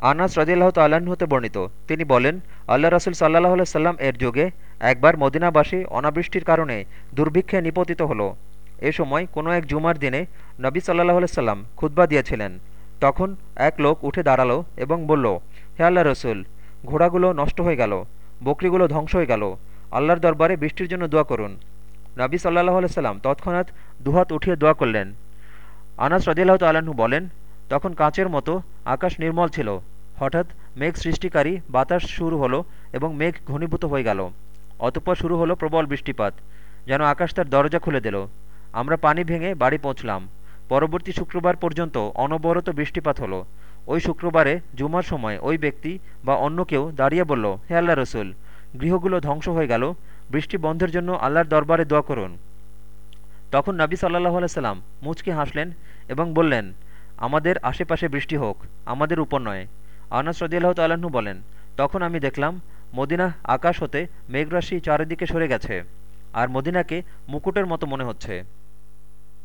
আনাস রদিল্লাহ তাল্লাহ্ন হতে বর্ণিত। তিনি বলেন, আল্লাহ রসুল সাল্লাহ সাল্লাম এর যুগে একবার মদিনাবাসী অনাবৃষ্টির কারণে দুর্ভিক্ষে নিপতিত হলো। এ সময় কোনো এক জুমার দিনে নবী সাল্লাহ সাল্লাম খুতবা দিয়েছিলেন। তখন এক লোক উঠে দাঁড়াল এবং বলল, হে আল্লাহ রসুল, ঘোড়াগুলো নষ্ট হয়ে গেল, বকরিগুলো ধ্বংস হয়ে গেল, আল্লাহর দরবারে বৃষ্টির জন্য দোয়া করুন। নবী সাল্লাহ সাল্লাম তৎক্ষণাৎ দুহাত উঠিয়ে দোয়া করলেন। আনাস রদিল্লাহ তাল্লাহ্ন বলেন তখন কাঁচের মতো আকাশ নির্মল ছিল। হঠাৎ মেঘ সৃষ্টিকারী বাতাস শুরু হলো এবং মেঘ ঘনীভূত হয়ে গেল। অতঃপর শুরু হলো প্রবল বৃষ্টিপাত, যেন আকাশ তার দরজা খুলে দিল। আমরা পানি ভেঙে বাড়ি পৌঁছলাম। পরবর্তী শুক্রবার পর্যন্ত অনবরত বৃষ্টিপাত হলো। ওই শুক্রবারে জুমার সময় ওই ব্যক্তি বা অন্য কেউ দাঁড়িয়ে বলল, হে আল্লাহ রসুল, গৃহগুলো ধ্বংস হয়ে গেল। বৃষ্টি বন্ধের জন্য আল্লাহর দরবারে দোয়া করুন। তখন নবী সাল্লাহ আলাইসাল্লাম মুচকি হাসলেন এবং বললেন আমাদের আশেপাশে বৃষ্টি হোক, আমাদের উপর নয়। আনাস রদিয়াল্লাহ তাল্লাহ্ন বলেন, তখন আমি দেখলাম মদিনা আকাশ হতে মেঘরাশি চারিদিকে সরে গেছে, আর মদিনাকে মুকুটের মতো মনে হচ্ছে।